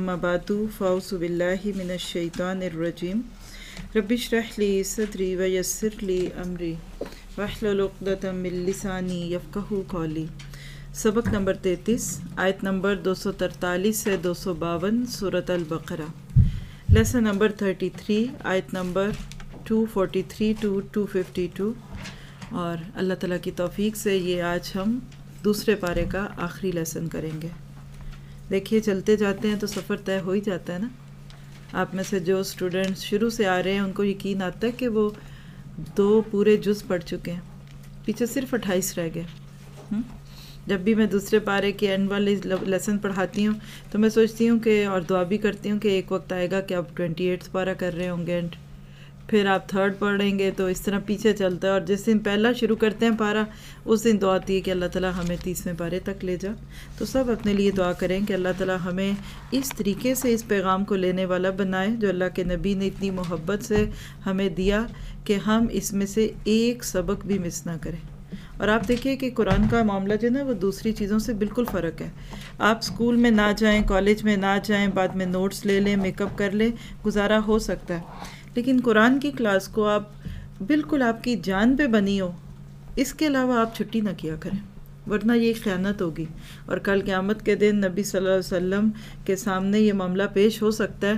اما بعد فاؤس باللہ من الشیطان الرجیم. ربش رحلی صدری ویسر لی امری. واحلل عقدۃ من لسانی یفقہوا قولی. سبق نمبر تینتیس، آیت نمبر دو سو ترتالیس سے دو سو باون صورت Al Baqarah. Lesson number thirty three, آیت number two forty three to two fifty two اور اللہ تعالیٰ کی توفیق سے یہ آج ہم دوسرے پارے کا آخری لیسن کریں گے۔ دیکھیے، چلتے جاتے ہیں تو سفر طے ہو ہی جاتا ہے نا۔ آپ میں سے جو اسٹوڈنٹس شروع سے آ رہے ہیں، ان کو یقین آتا ہے کہ وہ دو پورے جز پڑھ چکے ہیں۔ پیچھے صرف اٹھائیس رہ گئے۔ جب بھی میں دوسرے پارے کے اینڈ والے لیسن پڑھاتی ہوں تو میں سوچتی ہوں کہ اور دعا بھی کرتی ہوں کہ ایک وقت آئے گا کہ آپ ٹوینٹی ایٹس پارہ کر رہے ہوں گے۔ اینڈ پھر آپ تھرڈ پڑھیں گے تو اس طرح پیچھے چلتا ہے اور جس دن پہلا شروع کرتے ہیں پارا اس دن دعا آتی ہے کہ اللہ تعالیٰ ہمیں تیسویں پارے تک لے جا۔ تو سب اپنے لیے دعا کریں کہ اللہ تعالیٰ ہمیں اس طریقے سے اس پیغام کو لینے والا بنائے جو اللہ کے نبی نے اتنی محبت سے ہمیں دیا کہ ہم اس میں سے ایک سبق بھی مس نہ کریں۔ اور آپ دیکھیے کہ قرآن کا معاملہ جو ہے نا، وہ دوسری چیزوں سے بالکل فرق ہے۔ آپ اسکول میں نہ جائیں، کالج میں نہ جائیں، بعد میں نوٹس لے لیں، میک اپ کر لیں، گزارا ہو سکتا ہے۔ لیکن قرآن کی کلاس کو آپ بالکل آپ کی جان پہ بنی ہو، اس کے علاوہ آپ چھٹی نہ کیا کریں۔ ورنہ یہ خیانت ہوگی۔ اور کل قیامت کے دن نبی صلی اللہ علیہ وسلم کے سامنے یہ معاملہ پیش ہو سکتا ہے۔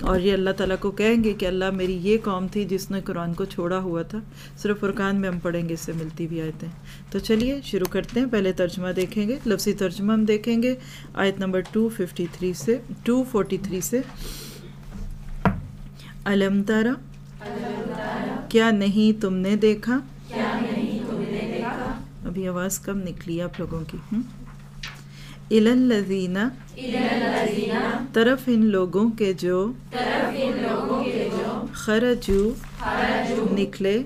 اور یہ اللہ تعالیٰ کو کہیں گے کہ اللہ میری یہ قوم تھی جس نے قرآن کو چھوڑا ہوا تھا۔ صرف فرقان میں ہم پڑھیں گے اس سے ملتی بھی آیتیں۔ تو چلیے، شروع کرتے ہیں۔ پہلے ترجمہ دیکھیں گے۔ لفظی ترجمہ ہم دیکھیں گے۔ آیت نمبر ٹو ففٹی تھری سے ٹو فورٹی تھری سے۔ علم تارا کیا نہیں تم نے دیکھا؟ ابھی آواز کم نکلی آپ لوگوں کی الزینہ طرف ان لوگوں کے جو خرجو نکلے،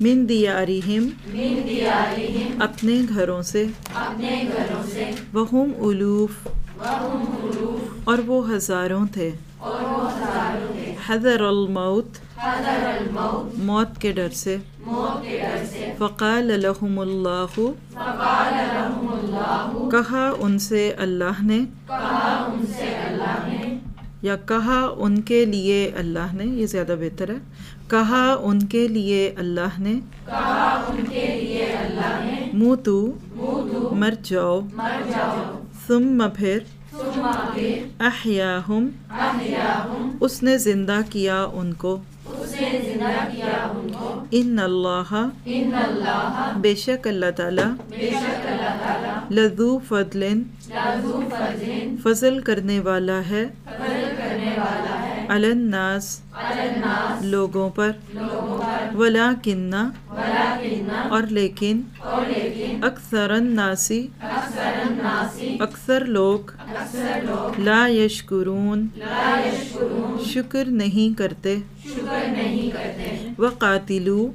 من دیارہم اپنے گھروں سے، وہم الوف اور وہ ہزاروں تھے۔ حضر الموت. موت کے ڈر سے. فقال لهم اللہ. کہا ان سے اللہ نے. یا کہا ان کے لیے اللہ نے. یہ زیادہ بہتر ہے. کہا ان کے لیے اللہ نے. منہ تو مر جاؤ. ثم پھر. احیاہم، اس نے زندہ کیا ان کو۔ ان اللہ، بے شک اللہ تعالی، لذو فضل فضل کرنے والا ہے۔ الناس، لوگوں پر۔ ولا کنہ اور لیکن۔ اکثر الناسی اکثر لوگ لا یشکرون شکر نہیں کرتے و قاتلو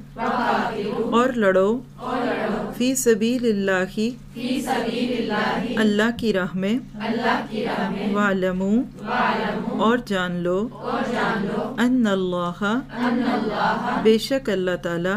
اور لڑو فی سبیل اللہ اللہ کی راہ میں وعلمو اور جان لو ان اللہ بے شک اللہ تعالی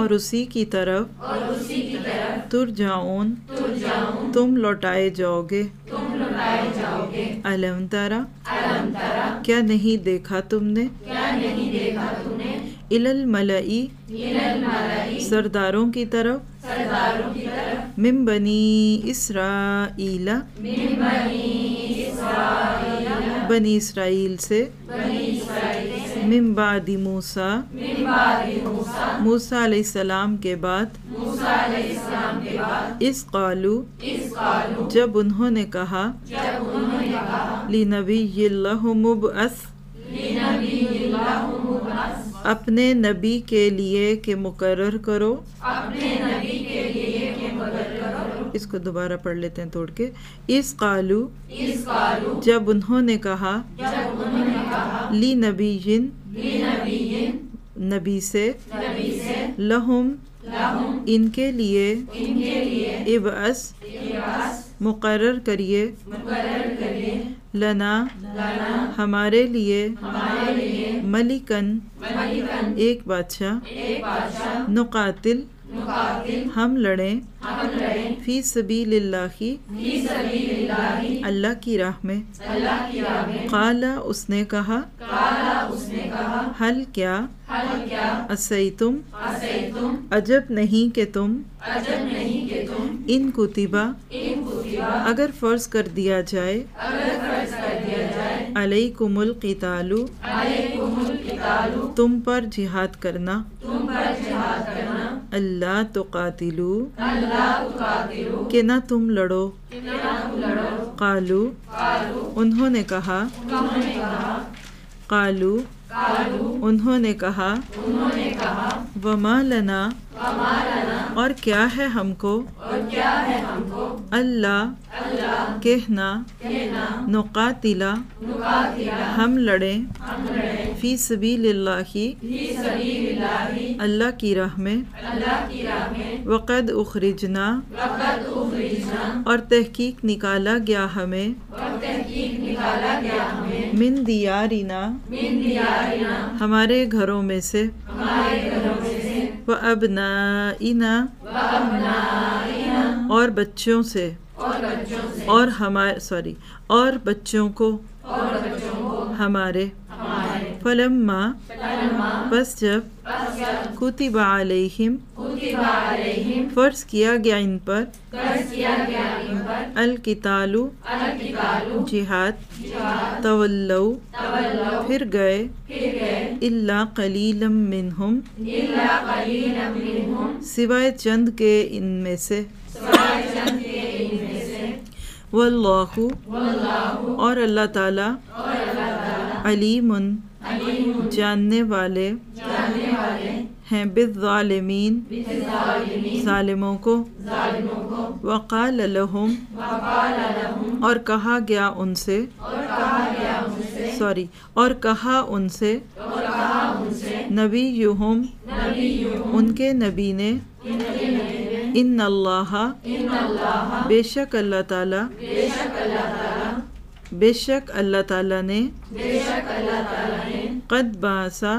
اور اسی کی طرف ترجعون تم لوٹائے جاؤ گے علم تارا کیا نہیں دیکھا تم نے؟ الملئی سرداروں کی طرف، من بنی اسرائیل بنی اسرائیل سے من بعد موسیٰ موسیٰ علیہ السلام کے بعد اس قالو جب انہوں نے کہا لنبی اللہ مبعث اپنے نبی کے لیے کہ مقرر کرو۔ اس کو دوبارہ پڑھ لیتے ہیں توڑ کے۔ اس قالو جب انہوں نے کہا لی نبی جن نبی سے لہم ان کے لیے ابعث مقرر کریے لنا ہمارے لیے ملکن ایک بادشاہ نقاتل ہم لڑیں فی سبیل اللہ اللہ کی راہ میں۔ قالا اس نے کہا حل کیا؟ اسیتم؟ عجب نہیں کہ تم۔ ان کتبہ اگر فرض کر دیا جائے۔ علیکم القتال۔ تم پر جہاد کرنا۔ اللہ تو قاتلو کہ نہ تم لڑو. قالو. انہوں نے کہا. قالو. انہوں نے کہا. وما لنا. اور کیا ہے ہم کو؟ اللہ. کہنا. نقاتلا ہم لڑیں. فی سبیل اللہ اللہ کی راہ میں وقد اخرجنا اور تحقیق نکالا گیا ہمیں من دیارنا ہمارے گھروں میں سے وہ ابنا اور بچوں سے اور ہمارے سوری اور بچوں کو ہمارے فلما بس جب کتب علیہم فرض کیا گیا ان پر الکتالو جہاد طولو پھر گئے اللہ قلیلم منہم سوائے چند کے ان میں سے واللہ اور اللہ تعالی علیم جاننے والے ہیں بالظالمین، ظالموں کو۔ وقال لہم اور کہا گیا ان سے۔ سوری، اور کہا ان سے۔ نبی یہم ان کے نبی نے۔ ان اللہ، بے شک اللہ تعالی۔ بے شک اللہ تعالی نے۔ قد باسا،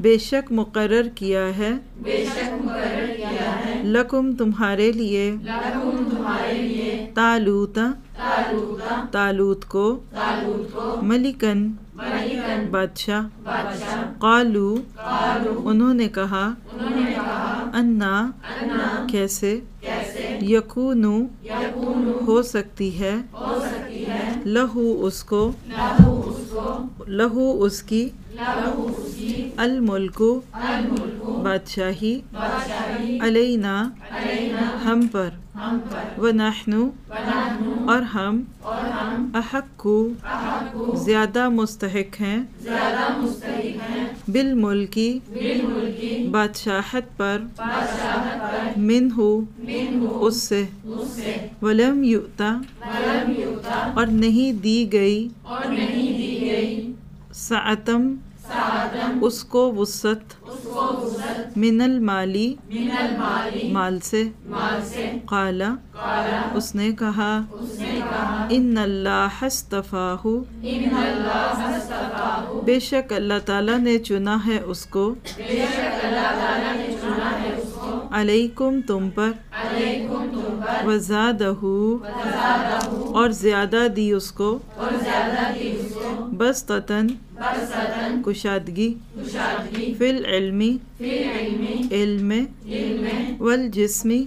بے شک مقرر کیا ہے۔ لکم تمہارے لیے تالوتا تالوت کو، ملکن، بادشاہ، قالو، انہوں نے کہا، انا، کیسے؟ یقونو ہو سکتی ہے۔ لہو اس کو لہو لہو اس کی الملک بادشاہی علینا ہم پر ونحن اور ہم احق زیادہ مستحق ہیں بالملکی بادشاہت پر من ہو اس سے ولم یؤتا اور نہیں دی گئی سعتم اس کو وسط من المالی مال سے، قالا، اس نے کہا، ان اللہ استفاہ بے شک اللہ تعالی نے چنا ہے اس کو، علیکم تم پر وزادہ اور زیادہ دی اس کو بس تتن کشادگی فی العلمی علم والجسمی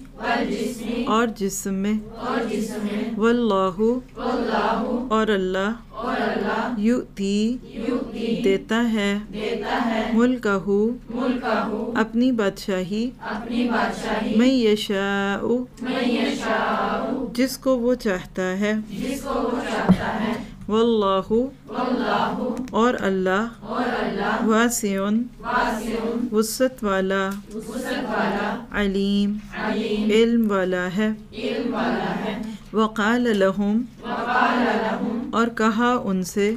اور جسم میں واللہ اور اللہ یؤتی دیتا ہے ملکہ اپنی بادشاہی میں یشاء جس کو وہ چاہتا ہے واللہ. اور اللہ. واسع. وسط والا. علیم. علم والا ہے. وقال لہم. اور کہا ان سے.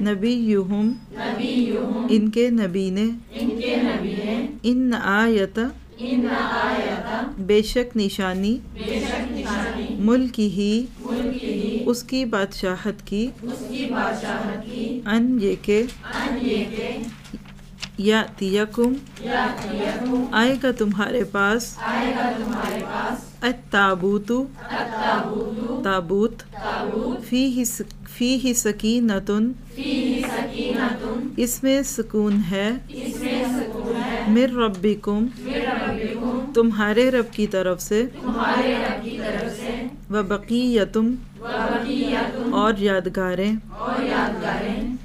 نبی یہم ان کے نبی نے. ان آیت. بے شک نشانی. ملک ہی اس کی بادشاہت کی۔ ان یہ کہ یا تیکم آئے گا تمہارے پاس۔ التابوت۔ تابوت۔ فی ہی سکینتن۔ اس میں سکون ہے۔ مر ربکم۔ تمہارے رب کی طرف سے۔ و بقیتم اور یادگاریں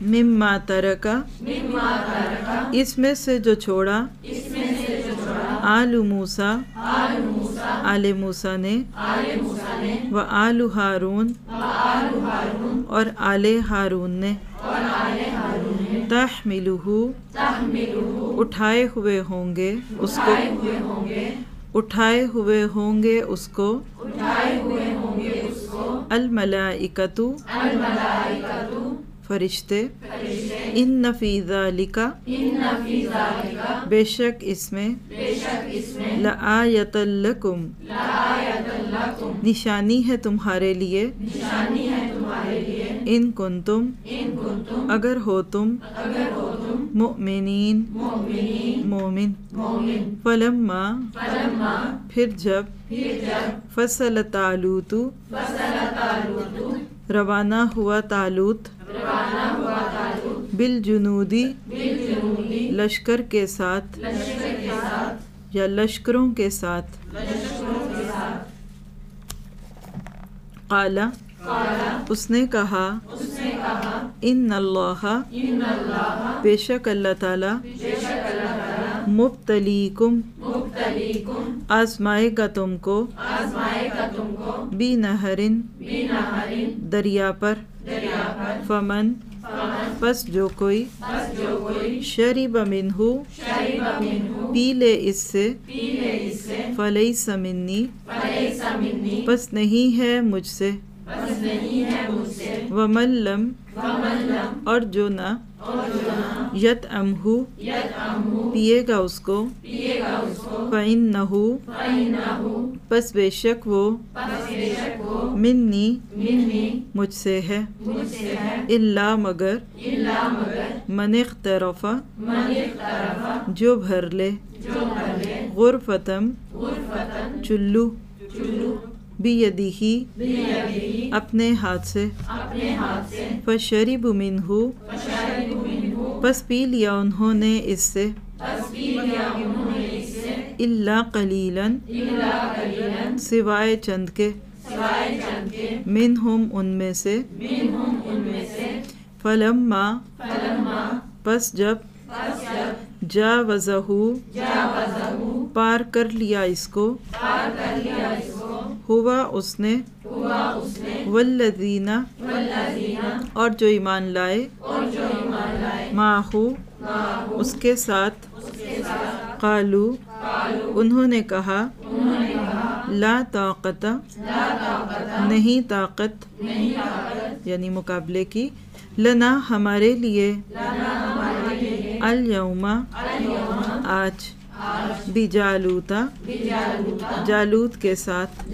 مما ترکا اس میں سے جو چھوڑا آل موسا آل موسا نے و آل ہارون اور آل ہارون نے تحملہ اٹھائے ہوئے ہوں گے اس کو اٹھائے ہوئے ہوں گے اس کو الملائکۃ فرشتے ان نفی ذالکا بے شک اس میں لآیت لکم نشانی ہے تمہارے لیے ان کنتم اگر ہو تم مؤمنین مومن فلما پھر جب فصل تالوت روانہ ہوا تالوت بالجنودی لشکر کے ساتھ یا لشکروں کے ساتھ قالا اس نے کہا ان اللہ بے شک اللہ تعالی مبتلیکم آزمائے گا تم کو بی نہرن دریا پر فمن پس جو کوئی شریب منہ پی لے اس سے فلئی سمنی پس نہیں ہے مجھ سے وملم اور جو نہ یت امہو پیے گا اس کو فعن نہ پس بے شک وہ منی مجھ سے ہے۔ اللہ مگر من اخترف جو بھر لے۔ غرفتم چلو بیدی اپنے ہاتھ سے۔ فشرب منہ پس پی لیا انہوں نے اس سے۔ اللہ قلیلاً سوائے چند کے۔ منہم ان میں سے۔ فلما پس جب جا وضہ پار کر لیا اس کو۔ ہوا اس نے۔ والذین اور جو ایمان لائے۔ ماہو اس کے ساتھ۔ قالو انہوں نے کہا، لا طاقت، نہیں طاقت یعنی مقابلے کی، لنا ہمارے لیے، الیوم، آج، بھی جالوتا جالوت کے ساتھ،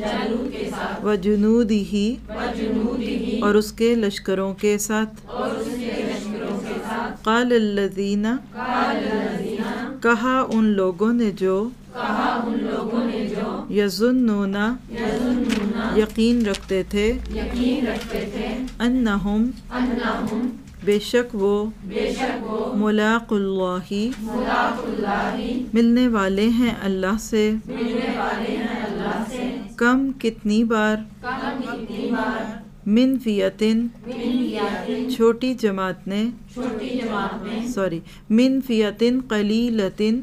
و جنود ہی اور اس کے لشکروں کے ساتھ، قال الذین کہا ان لوگوں نے جو یظنون یقین رکھتے تھے انہم بے شک وہ ملاق اللہ ملنے والے ہیں اللہ سے کم کتنی بار من فیتن چھوٹی جماعت نے سوری من فیتن قلیلتن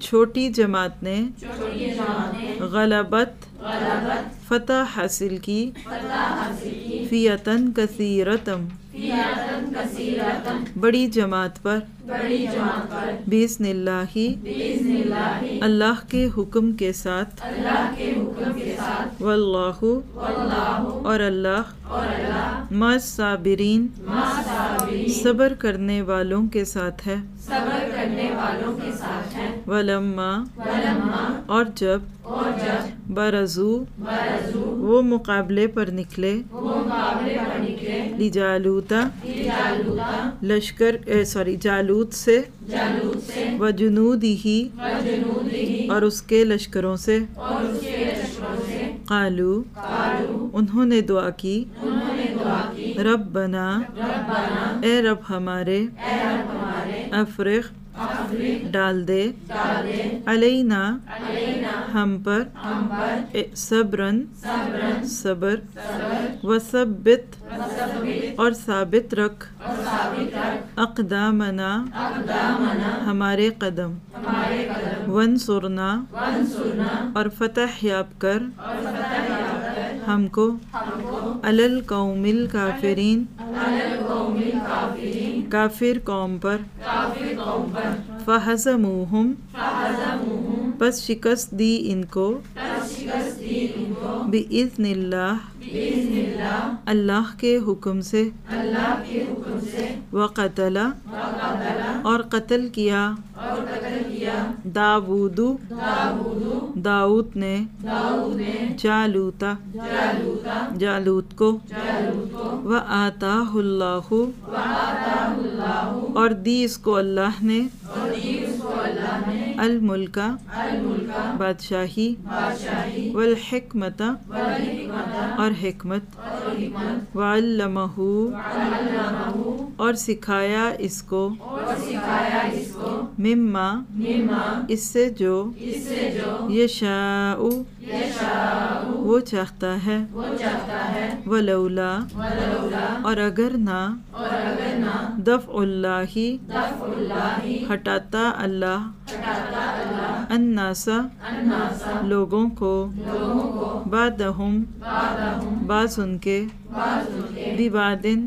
چھوٹی جماعت نے غلبت فتح حاصل کی فیتن کثیرتم بڑی جماعت پر بسم اللہ اللہ کے حکم کے ساتھ واللہ اور اللہ ما صابرین صبر کرنے والوں کے ساتھ ہے ولما اور جب برزو وہ مقابلے پر نکلے لجالوتا لشکر سوری، جالوت سے و جنودی ہی اور اس کے لشکروں سے قالو، انہوں نے دعا کی رب بنا اے رب ہمارے افرق ڈال دے۔ علینا، ہم پر۔ صبرن صبر۔ و اور ثابت رکھ۔ اقدامنا۔ ہمارے قدم۔ ون سرنا اور فتح یاب کر۔ ہم کو۔ الل قوم الکافرین۔ کافر قوم پر فہزموہم پس شکست دی ان کو بِإِذْنِ اللہ اللہ کے حکم سے، وقتل اور قتل کیا داود داؤد نے جالوتا جالوت کو و آتا اللہ، اور دی اس کو اللہ نے الملکہ بادشاہی، والحکمت، اور حکمت وعلمہ اور سکھایا اس کو مما اس سے جو یشاء وہ چاہتا ہے ولولا اور اگر نہ دفع اللہ ہٹاتا اللہ الناسا لوگوں کو بعدہم بعض ان کے ببادن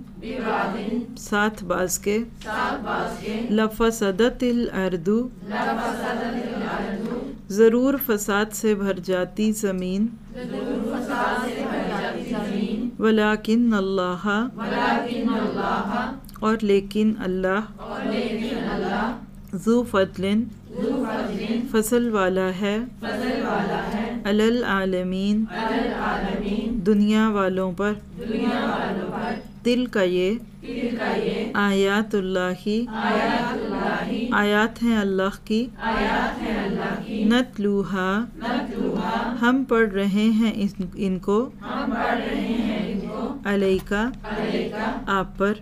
ساتھ باز کے لفسدت الارض ضرور فساد سے بھر جاتی زمین۔ ولیکن اللہ۔ اور لیکن اللہ۔ ذو فضل۔ فصل والا ہے۔ العالمین۔ دنیا والوں پر۔ دل کا یہ۔ آیات اللہ۔ آیات ہیں اللہ کی۔ نتلوہا۔ ہم پڑھ رہے ہیں ان کو۔ علیکہ۔ آپ پر۔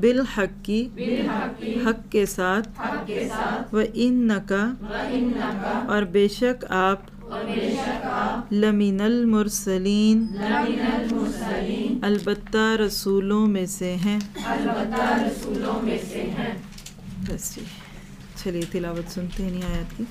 بالحق کی حق کے ساتھ۔ و انکا۔ اور بے شک آپ۔ لمن المرسلین۔ البتہ رسولوں میں سے ہیں۔ بس جی چلیے تلاوت سنتے ہیں نہیں آیات کی